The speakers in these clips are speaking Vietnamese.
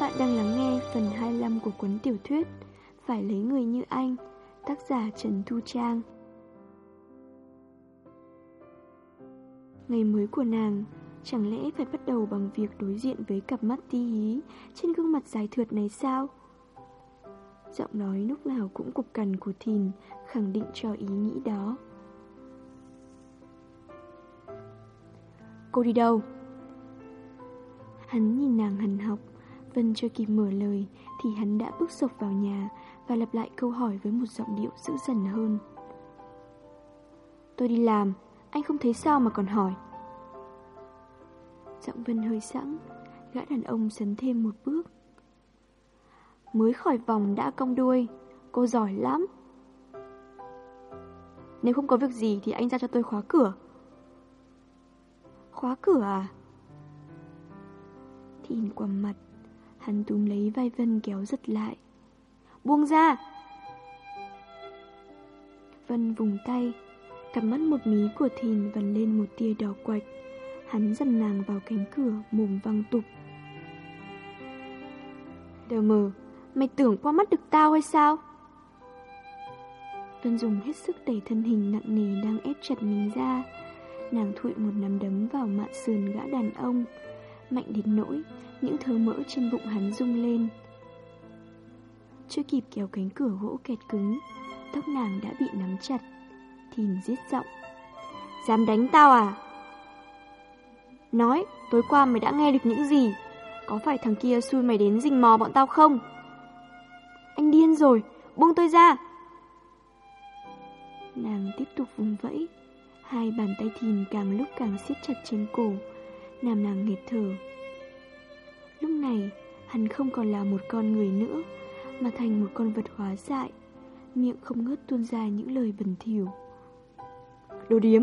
bạn đang lắng nghe phần 25 của cuốn tiểu thuyết Phải lấy người như anh, tác giả Trần Thu Trang. Ngày mới của nàng, chẳng lẽ phải bắt đầu bằng việc đối diện với cặp mắt ti hí trên gương mặt dài thượt này sao? Giọng nói lúc nào cũng cục cằn của Thìn khẳng định cho ý nghĩ đó. Cô đi đâu? Hắn nhìn nàng hằn học, Vân chưa kịp mở lời thì hắn đã bước sộc vào nhà và lặp lại câu hỏi với một giọng điệu dữ dằn hơn. Tôi đi làm, anh không thấy sao mà còn hỏi. Giọng Vân hơi sẵn, gã đàn ông sấn thêm một bước. Mới khỏi vòng đã cong đuôi, cô giỏi lắm. Nếu không có việc gì thì anh ra cho tôi khóa cửa. Khóa cửa à? Thìn quầm mặt Hắn túm lấy vai Vân kéo giật lại. Buông ra! Vân vùng tay, Cặp mắt một mí của Thìn vằn lên một tia đỏ quạch. Hắn dần nàng vào cánh cửa, mồm văng tục. Đờ mờ, Mày tưởng qua mắt được tao hay sao? Vân dùng hết sức đẩy thân hình nặng nề đang ép chặt mình ra. Nàng thụi một nắm đấm vào mạn sườn gã đàn ông. Mạnh đến nỗi những thớ mỡ trên bụng hắn rung lên. Chưa kịp kéo cánh cửa gỗ kẹt cứng, Tóc nàng đã bị nắm chặt, Thìn giết giọng. Dám đánh tao à? Nói, tối qua mày đã nghe được những gì? Có phải thằng kia xui mày đến rình mò bọn tao không? Anh điên rồi, Buông tôi ra. Nàng tiếp tục vùng vẫy, Hai bàn tay thìn càng lúc càng siết chặt trên cổ, làm nàng nghẹt thở. Lúc này, hắn không còn là một con người nữa, mà thành một con vật hóa dại, miệng không ngớt tuôn ra những lời bẩn thỉu. Đồ điếm,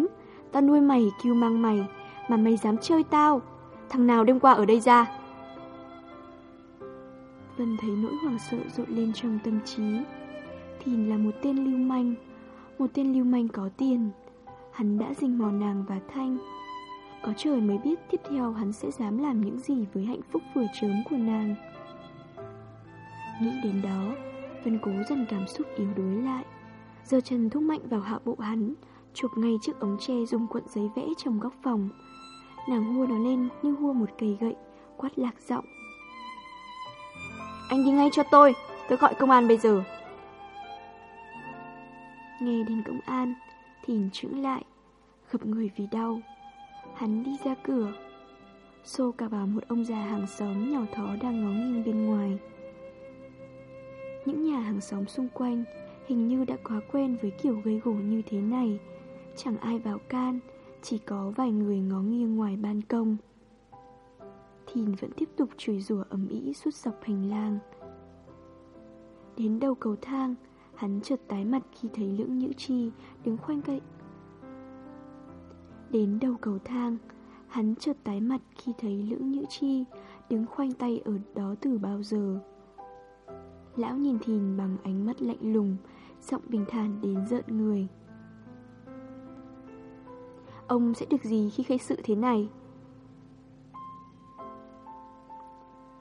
ta nuôi mày kêu mang mày, mà mày dám chơi tao, thằng nào đêm qua ở đây ra? Vân thấy nỗi hoảng sợ rộn lên trong tâm trí. Thìn là một tên lưu manh, một tên lưu manh có tiền. Hắn đã dình mò nàng và Thanh, có trời mới biết tiếp theo hắn sẽ dám làm những gì với hạnh phúc vừa chớm của nàng. Nghĩ đến đó Vân cố dần cảm xúc yếu đuối lại. Giờ chân thúc mạnh vào hạ bộ hắn Chụp ngay trước ống tre dùng cuộn giấy vẽ trong góc phòng. Nàng hua nó lên như hua một cây gậy Quát lạc giọng. Anh đi ngay cho tôi Tôi gọi công an bây giờ. Nghe đến công an Thìn chững lại Khập người vì đau Hắn đi ra cửa. Xô cả vào một ông già hàng xóm nhỏ thó đang ngó nghiêng bên ngoài. Những nhà hàng xóm xung quanh Hình như đã quá quen với kiểu gây gổ như thế này. Chẳng ai vào can, Chỉ có vài người ngó nghiêng ngoài ban công. Thìn vẫn tiếp tục chửi rủa ầm ĩ suốt dọc hành lang. Đến đầu cầu thang, Hắn chợt tái mặt khi thấy Lưỡng Nhữ Chi đứng khoanh cậy Đến đầu cầu thang, hắn chợt tái mặt khi thấy lữ Nhữ Chi đứng khoanh tay ở đó từ bao giờ. Lão nhìn thìn bằng ánh mắt lạnh lùng, giọng bình thản đến giận người. Ông sẽ được gì khi gây sự thế này?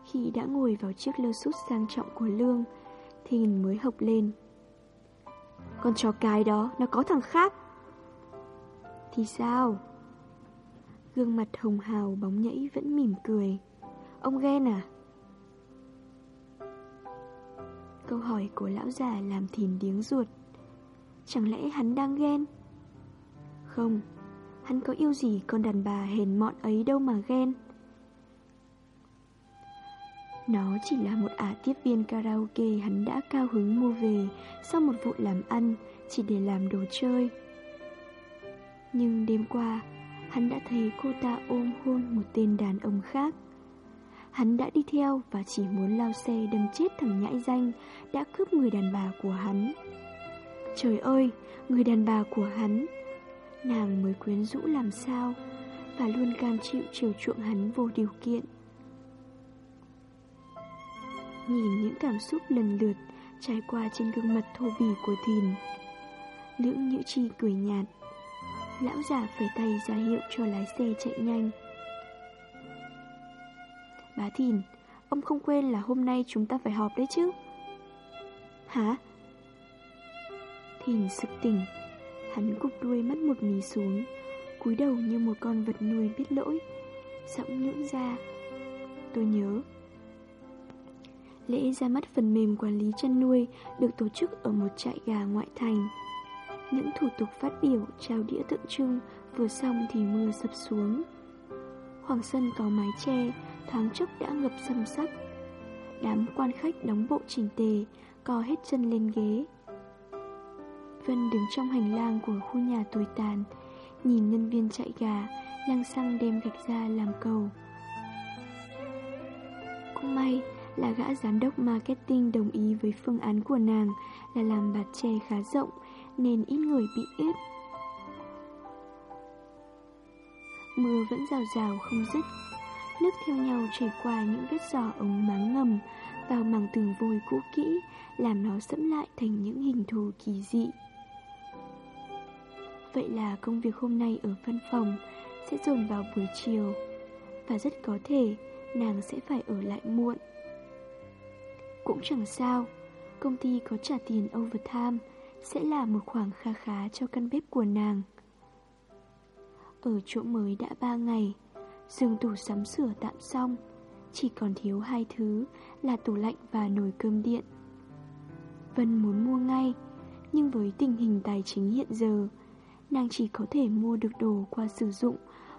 Khi đã ngồi vào chiếc lơ sút sang trọng của Lương, Thìn mới hộc lên. Con chó cái đó, nó có thằng khác. Thì sao? Gương mặt hồng hào bóng nhảy vẫn mỉm cười Ông ghen à? Câu hỏi của lão già làm thìn điếng ruột Chẳng lẽ hắn đang ghen? Không, hắn có yêu gì con đàn bà hèn mọn ấy đâu mà ghen Nó chỉ là một ả tiếp viên karaoke hắn đã cao hứng mua về Sau một vụ làm ăn chỉ để làm đồ chơi nhưng đêm qua, hắn đã thấy cô ta ôm hôn một tên đàn ông khác. Hắn đã đi theo và chỉ muốn lao xe đâm chết thằng nhãi danh đã cướp người đàn bà của hắn. Trời ơi, người đàn bà của hắn, nàng mới quyến rũ làm sao và luôn cam chịu chiều chuộng hắn vô điều kiện. Nhìn những cảm xúc lần lượt trải qua trên gương mặt thô bỉ của Thìn. Lưỡng Nhữ Chi cười nhạt. Lão già phải tay ra hiệu cho lái xe chạy nhanh. Bá Thìn, Ông không quên là hôm nay chúng ta phải họp đấy chứ? Hả? Thìn sực tỉnh. Hắn cục đuôi mắt một mí xuống, cúi đầu như một con vật nuôi biết lỗi. Giọng nhũn ra. Tôi nhớ. Lễ ra mắt phần mềm quản lý chăn nuôi Được tổ chức ở một trại gà ngoại thành. Những thủ tục phát biểu, Trao đĩa tượng trưng, Vừa xong thì mưa sập xuống. Hoàng sân có mái che, Thoáng chốc đã ngập sầm sắc. Đám quan khách đóng bộ chỉnh tề, Co hết chân lên ghế. Vân đứng trong hành lang của khu nhà tồi tàn, Nhìn nhân viên chạy gà Lăng xăng đem gạch ra làm cầu. Cũng may là gã giám đốc marketing đồng ý với phương án của nàng Là làm bạt tre khá rộng nên ít người bị ướt Mưa vẫn rào rào không dứt. Nước theo nhau chảy qua những vết giò ống máng ngầm Vào mảng tường vôi cũ kỹ, Làm nó sẫm lại thành những hình thù kỳ dị. Vậy là công việc hôm nay ở văn phòng Sẽ dồn vào buổi chiều, Và rất có thể nàng sẽ phải ở lại muộn. Cũng chẳng sao, Công ty có trả tiền overtime sẽ là một khoảng kha khá cho căn bếp của nàng. Ở chỗ mới đã ba ngày giường tủ sắm sửa tạm xong, Chỉ còn thiếu hai thứ là tủ lạnh và nồi cơm điện. Vân muốn mua ngay, Nhưng với tình hình tài chính hiện giờ, Nàng chỉ có thể mua được đồ qua sử dụng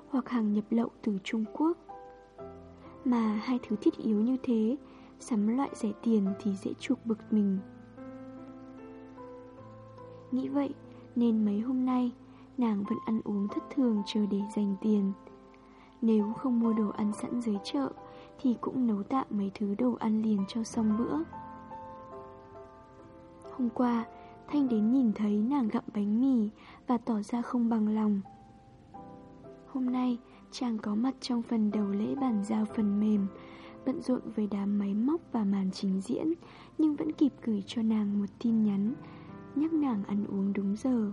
Hoặc hàng nhập lậu từ Trung Quốc. Mà hai thứ thiết yếu như thế, Sắm loại rẻ tiền thì dễ chuộc bực mình. Nghĩ vậy, nên mấy hôm nay, Nàng vẫn ăn uống thất thường chờ để dành tiền. Nếu không mua đồ ăn sẵn dưới chợ, Thì cũng nấu tạm mấy thứ đồ ăn liền cho xong bữa. Hôm qua, Thanh đến nhìn thấy nàng gặm bánh mì Và tỏ ra không bằng lòng. Hôm nay, chàng có mặt trong phần đầu lễ bàn giao phần mềm, Bận rộn với đám máy móc và màn trình diễn, Nhưng vẫn kịp gửi cho nàng một tin nhắn Nhắc nàng ăn uống đúng giờ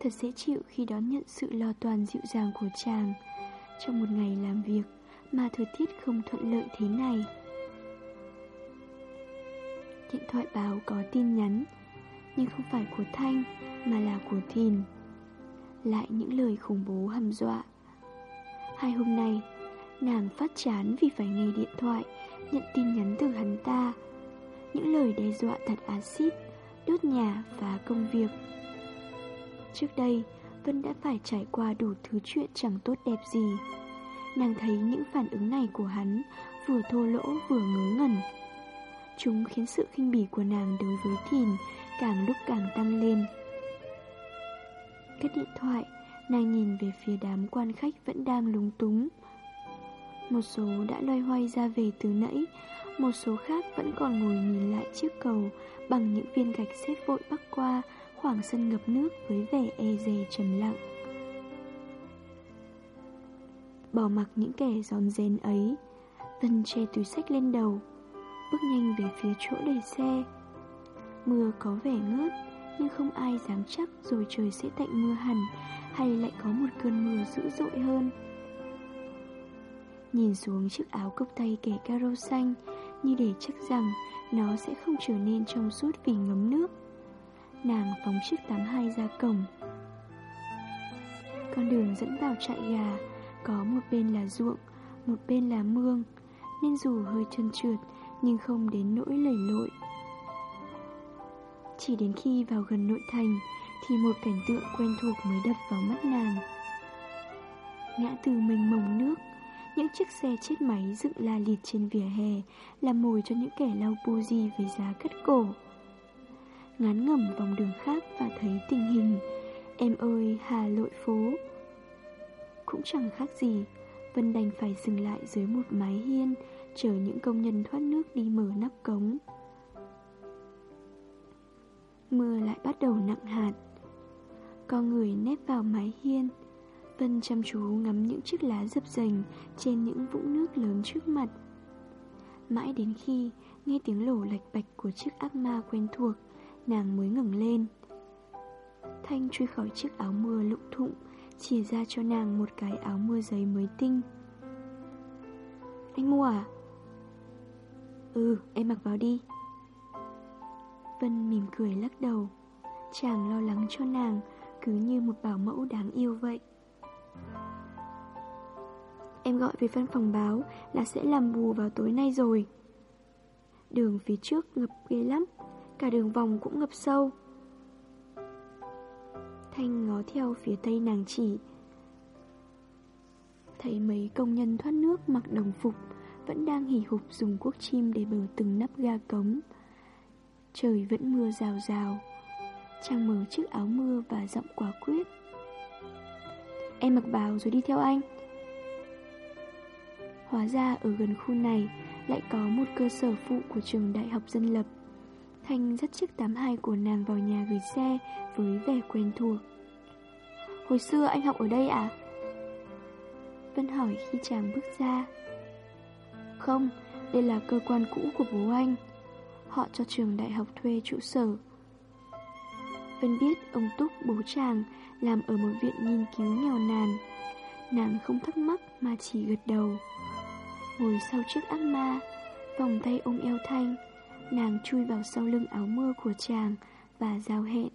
Thật dễ chịu khi đón nhận sự lo toàn dịu dàng của chàng trong một ngày làm việc mà thời tiết không thuận lợi thế này. Điện thoại báo có tin nhắn, nhưng không phải của Thanh mà là của Thìn. Lại những lời khủng bố hăm dọa. Hai hôm nay, nàng phát chán vì phải nghe điện thoại, nhận tin nhắn từ hắn ta. Những lời đe dọa thật axit, đốt nhà và công việc. Trước đây, Vân đã phải trải qua đủ thứ chuyện chẳng tốt đẹp gì. Nàng thấy những phản ứng này của hắn Vừa thô lỗ vừa ngớ ngẩn. Chúng khiến sự khinh bỉ của nàng đối với Thìn Càng lúc càng tăng lên. Cất điện thoại Nàng nhìn về phía đám quan khách vẫn đang lúng túng. Một số đã loay hoay ra về từ nãy một số khác vẫn còn ngồi nhìn lại chiếc cầu Bằng những viên gạch xếp vội bắc qua khoảng sân ngập nước với vẻ e dè trầm lặng. Bỏ mặc những kẻ giòn rén ấy, Tân che túi sách lên đầu, bước nhanh về phía chỗ đầy xe. Mưa có vẻ ngớt, nhưng không ai dám chắc rồi trời sẽ tạnh mưa hẳn hay lại có một cơn mưa dữ dội hơn. Nhìn xuống chiếc áo cốc tay kẻ caro xanh như để chắc rằng nó sẽ không trở nên trong suốt vì ngấm nước. Nàng phóng chiếc 82 ra cổng. Con đường dẫn vào trại gà, Có một bên là ruộng, Một bên là mương, Nên dù hơi chân trượt Nhưng không đến nỗi lầy lội. Chỉ đến khi vào gần nội thành Thì một cảnh tượng quen thuộc mới đập vào mắt nàng. Ngã từ mênh mông nước những chiếc xe chết máy dựng la liệt trên vỉa hè Làm mồi cho những kẻ lau buji với giá cắt cổ. Ngán ngẩm vòng đường khác và thấy tình hình. Em ơi, hà lội phố. Cũng chẳng khác gì, Vân đành phải dừng lại dưới một mái hiên, Chờ những công nhân thoát nước đi mở nắp cống. Mưa lại bắt đầu nặng hạt. Con người nép vào mái hiên Vân chăm chú ngắm những chiếc lá dập dềnh Trên những vũng nước lớn trước mặt. Mãi đến khi nghe tiếng lổ lạch bạch của chiếc ác ma quen thuộc nàng mới ngừng lên. Thanh truy khỏi chiếc áo mưa lụng thụng Chỉ ra cho nàng một cái áo mưa giấy mới tinh. Anh mua à? Ừ, em mặc vào đi. Vân mỉm cười lắc đầu. Chàng lo lắng cho nàng Cứ như một bảo mẫu đáng yêu vậy. Em gọi về văn phòng báo Là sẽ làm bù vào tối nay rồi. Đường phía trước ngập ghê lắm, Cả đường vòng cũng ngập sâu. Thanh ngó theo phía tây nàng chỉ. Thấy mấy công nhân thoát nước mặc đồng phục, Vẫn đang hì hục dùng cuốc chim để bờ từng nắp ga cống. Trời vẫn mưa rào rào trang mở chiếc áo mưa và giọng quả quyết. Em mặc vào rồi đi theo anh. Hóa ra ở gần khu này lại có một cơ sở phụ của trường đại học dân lập. Thanh dắt chiếc 82 của nàng vào nhà gửi xe với vẻ quen thuộc. Hồi xưa anh học ở đây à? Vân hỏi khi chàng bước ra. Không, đây là cơ quan cũ của bố anh. Họ cho trường đại học thuê trụ sở. Vân biết ông Túc bố chàng làm ở một viện nghiên cứu nghèo nàn. Nàng không thắc mắc mà chỉ gật đầu. Ngồi sau chiếc ác ma. Vòng tay ôm eo thanh Nàng chui vào sau lưng áo mưa của chàng Và giao hẹn.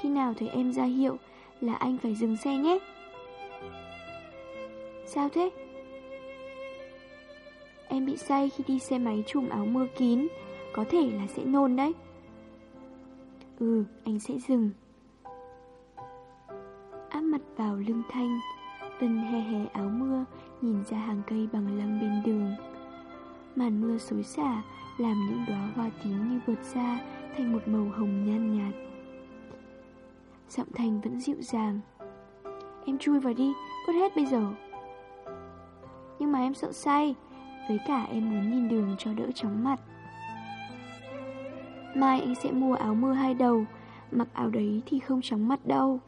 Khi nào thấy em ra hiệu Là anh phải dừng xe nhé. Sao thế? Em bị say khi đi xe máy trùm áo mưa kín Có thể là sẽ nôn đấy. Ừ, anh sẽ dừng. Áp mặt vào lưng Thanh Vân he he áo mưa, Nhìn ra hàng cây bằng lăng bên đường. Màn mưa xối xả, Làm những đóa hoa tím như vượt ra Thành một màu hồng nhan nhạt. Giọng thành vẫn dịu dàng. Em chui vào đi Ướt hết bây giờ. Nhưng mà em sợ say Với cả em muốn nhìn đường cho đỡ chóng mặt. Mai anh sẽ mua áo mưa hai đầu, Mặc áo đấy thì không chóng mặt đâu.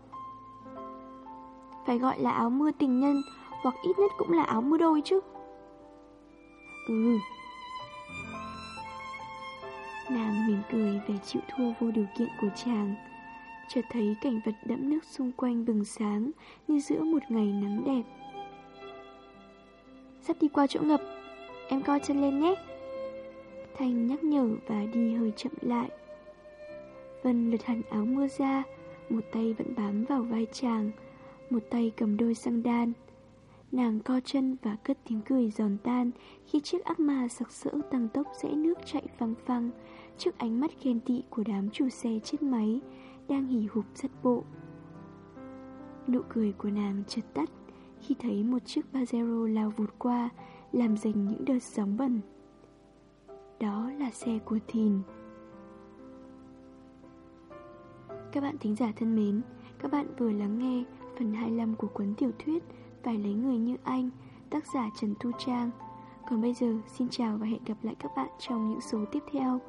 Phải gọi là áo mưa tình nhân, Hoặc ít nhất cũng là áo mưa đôi chứ. Ừ. Nàng mỉm cười về chịu thua vô điều kiện của chàng. Chợt thấy cảnh vật đẫm nước xung quanh bừng sáng Như giữa một ngày nắng đẹp. Sắp đi qua chỗ ngập, Em coi chân lên nhé. Thanh nhắc nhở và đi hơi chậm lại. Vân lật hẳn áo mưa ra, Một tay vẫn bám vào vai chàng. Một tay cầm đôi xăng đan. Nàng co chân và cất tiếng cười giòn tan Khi chiếc ác ma sặc sỡ tăng tốc rẽ nước chạy phăng phăng Trước ánh mắt ghen tị của đám chủ xe chết máy Đang hỉ hục rất bộ. Nụ cười của nàng chợt tắt Khi thấy một chiếc Pajero lao vụt qua, Làm dành những đợt sóng bẩn. Đó là xe của Thìn. Các bạn thính giả thân mến, Các bạn vừa lắng nghe phần 25 của cuốn tiểu thuyết Phải lấy người như anh, Tác giả Trần Thu Trang. Còn bây giờ, xin chào và hẹn gặp lại các bạn trong những số tiếp theo.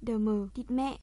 Đờ mờ, thịt mẹ.